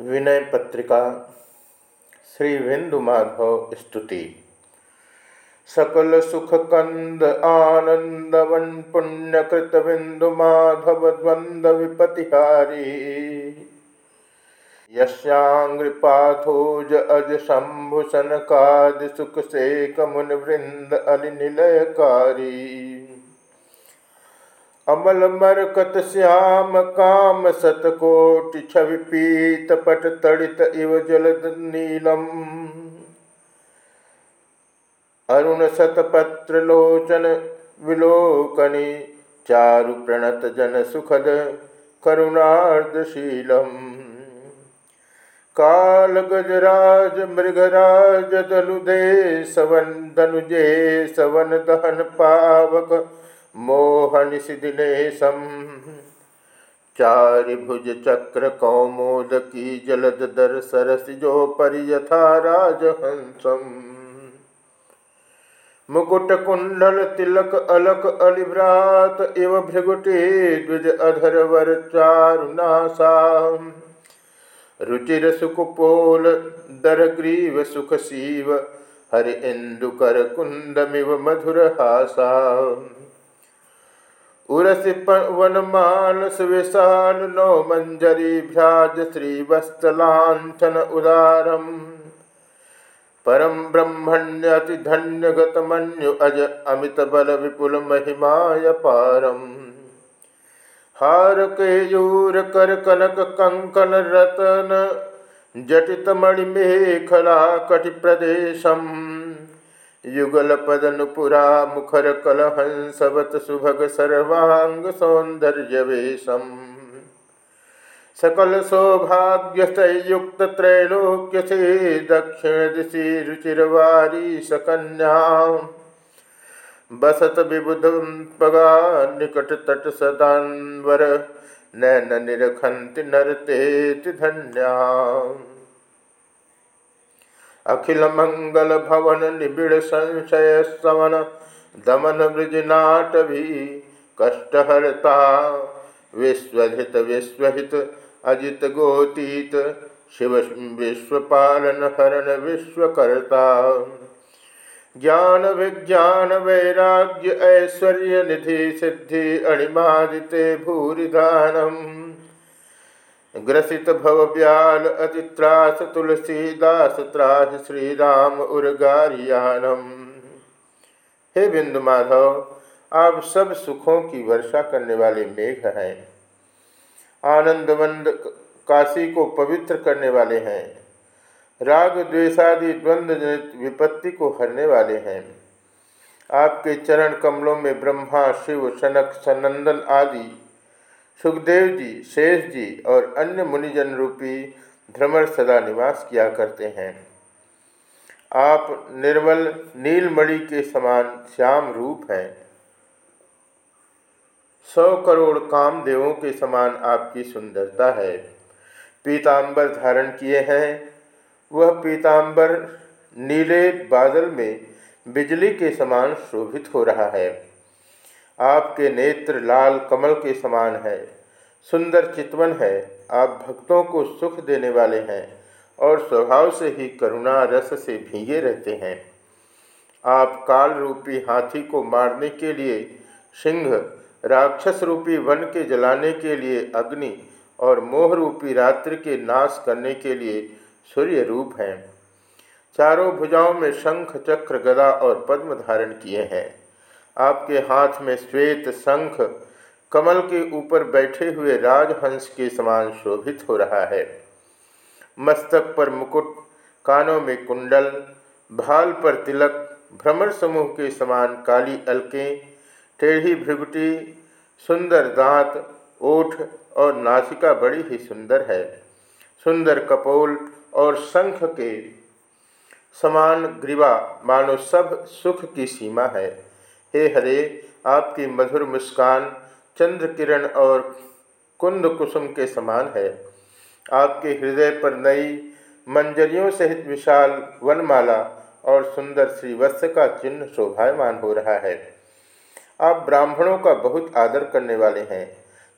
विनय पत्रिका, श्री बिंदु माधव स्तुति। सकल सुख कंद आनंदवन पुण्यकृत बिंदु माधव द्वंद विपतिहारी। यस्यांग्रिपाथोज अज शंभु सनकादि सुख से कमुन वृंद अलिनिलयकारी। अमल मरकत श्याम काम सतकोटि छवि पीत पट तड़ित इव जलद नीलम। अरुण सतपत्र लोचन विलोकनी चारु प्रणत जन सुखद करुणार्दशीलम काल गजराज मृगराज दनुदे सवन धनुजे सवन दहन पावक मोहन सिदिनेशम चारिभुज चक्र कौमोद की जलद दर सरस जो परियथा राजहंसम मुकुट कुंडल तिलक अलक अलिभ्रात इव भृगुटे द्विज अधर वर चारुनासा रुचिर दर ग्रीव सुख शिव हरि इंदुकर कुंदमिव मधुर हासा उरसि वनमानस विशाल नौ मंजरी भ्राज श्रीवत्सलांछन उदारम। परम ब्रह्मण्यति धन्य गतमन्यु अज अमित बल विपुल महिमाय पारम। हार केयूर कर कनक कंकन रतन जटित मणिमेखला कटि युगल पदनुपुरा मुखर कलहंसवत सुभग सर्वांग सौंदर्य वेशम सकल सौभाग्य त्रैलोक्य से दक्षिण दिशि रुचिरवारी सकन्या। बसत विबुध पगा निकट तट सदान्वर नैन निरखंति नरते धन्या। अखिल मंगल भवन निबिड़ संशय सवन दमन ब्रजनाट भी कष्टहरता। विश्वहित विश्वहित, अजित गोतीत, शिव विश्वपालन हरण विश्वकर्ता। ज्ञान विज्ञान वैराग्य ऐश्वर्य निधि सिद्धि अणिमादिते भूरिधानम। ग्रसित भव ब्याल अति त्रास तुलसीदास त्रास श्री राम उर्गारियानम। हे बिंदु माधव, आप सब सुखों की वर्षा करने वाले मेघ हैं। आनंदवंद काशी को पवित्र करने वाले हैं। राग द्वेषादि द्वंद्व विपत्ति को हरने वाले हैं। आपके चरण कमलों में ब्रह्मा, शिव, शनक, सनंदन आदि सुखदेव जी, शेष जी और अन्य मुनिजन रूपी भ्रमर सदा निवास किया करते हैं। आप निर्मल नीलमणि के समान श्याम रूप हैं। सौ करोड़ कामदेवों के समान आपकी सुंदरता है। पीताम्बर धारण किए हैं। वह पीताम्बर नीले बादल में बिजली के समान शोभित हो रहा है। आपके नेत्र लाल कमल के समान है, सुंदर चितवन है, आप भक्तों को सुख देने वाले हैं और स्वभाव से ही करुणा रस से भीगे रहते हैं। आप काल रूपी हाथी को मारने के लिए, सिंह, राक्षस रूपी वन के जलाने के लिए अग्नि और मोह रूपी रात्रि के नाश करने के लिए सूर्य रूप हैं। चारों भुजाओं में शंख, चक्र, गदा और पद्म धारण किए हैं। आपके हाथ में श्वेत शंख, कमल के ऊपर बैठे हुए राजहंस के समान शोभित हो रहा है। मस्तक पर मुकुट, कानों में कुंडल, भाल पर तिलक, भ्रमर समूह के समान काली अलकें, टेढ़ी भ्रिगुटी, सुंदर दांत, ओठ और नासिका बड़ी ही सुंदर है। सुंदर कपोल और शंख के समान ग्रीवा मानो सब सुख की सीमा है। हे हरे, आपकी मधुर मुस्कान चंद्र किरण और कुंद कुसुम के समान है। आपके हृदय पर नई मंजरियों सहित विशाल वनमाला और सुंदर श्रीवत्स का चिन्ह शोभायमान हो रहा है। आप ब्राह्मणों का बहुत आदर करने वाले हैं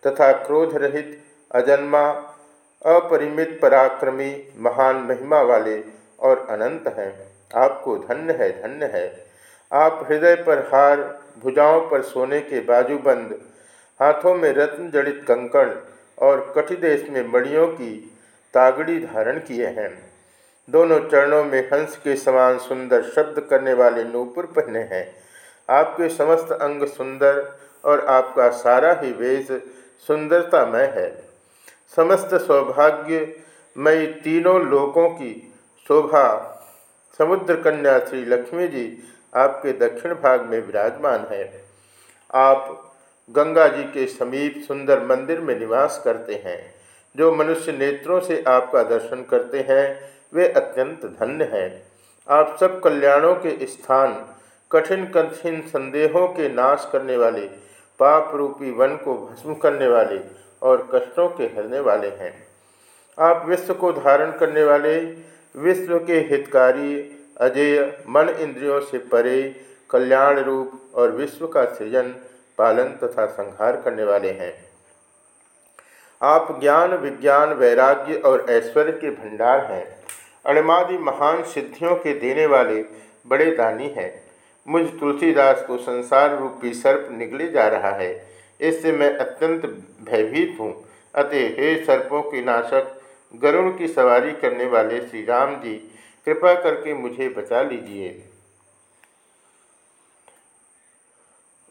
तथा क्रोध रहित, अजन्मा, अपरिमित, पराक्रमी, महान महिमा वाले और अनंत हैं। आपको धन्य है धन्य है। आप हृदय पर हार, भुजाओं पर सोने के बाजूबंद हाथों में रत्न जड़ित कंकण और कटिदेश में मणियों की तागड़ी धारण किए हैं। दोनों चरणों में हंस के समान सुंदर शब्द करने वाले नूपुर पहने हैं। आपके समस्त अंग सुंदर और आपका सारा ही वेश सुंदरतामय है। समस्त सौभाग्य मई तीनों लोकों की शोभा। समुद्र कन्या श्री लक्ष्मी जी आपके दक्षिण भाग में विराजमान है। आप गंगा जी के समीप सुंदर मंदिर में निवास करते हैं, जो मनुष्य नेत्रों से आपका दर्शन करते हैं, वे अत्यंत धन्य हैं। आप सब कल्याणों के स्थान, कठिन कठिन संदेहों के नाश करने वाले पाप रूपी वन को भस्म करने वाले और कष्टों के हरने वाले हैं। आप विश्व को धारण करने वाले, विश्व के हितकारी अजय मन इंद्रियों से परे, कल्याण रूप और विश्व का सृजन, पालन तथा संहार करने वाले हैं। आप ज्ञान, विज्ञान, वैराग्य और ऐश्वर्य के भंडार हैं। अणमादि महान सिद्धियों के देने वाले बड़े दानी हैं। मुझ तुलसीदास को संसार रूपी सर्प निकले जा रहा है। इससे मैं अत्यंत भयभीत हूँ। अतः हे सर्पों के नाशक गरुड़ की सवारी करने वाले श्री राम जी कृपा करके मुझे बचा लीजिए।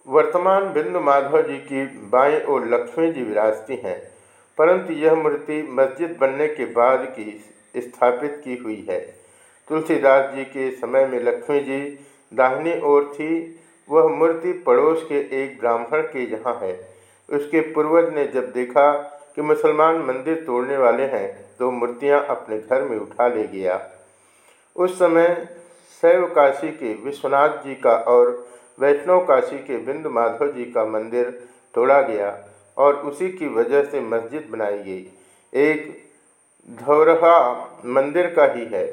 वर्तमान बिंदु माधव जी की बाएँ ओर लक्ष्मी जी विराजती हैं, परंतु यह मूर्ति मस्जिद बनने के बाद की स्थापित की हुई है। तुलसीदास जी के समय में लक्ष्मी जी दाहिनी ओर थी। वह मूर्ति पड़ोस के एक ब्राह्मण के यहाँ है। उसके पूर्वज ने जब देखा कि मुसलमान मंदिर तोड़ने वाले हैं तो मूर्तियाँ अपने घर में उठा ले गया। उस समय शैव काशी के विश्वनाथ जी का और वैष्णव काशी के बिंद माधव जी का मंदिर तोड़ा गया और उसी की वजह से मस्जिद बनाई गई। एक धौरहा मंदिर का ही है।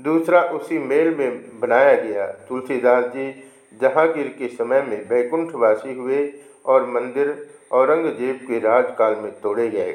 दूसरा उसी मेल में बनाया गया। तुलसीदास जी जहांगीर के समय में बैकुंठवासी हुए और मंदिर औरंगज़ेब के राजकाल में तोड़े गए।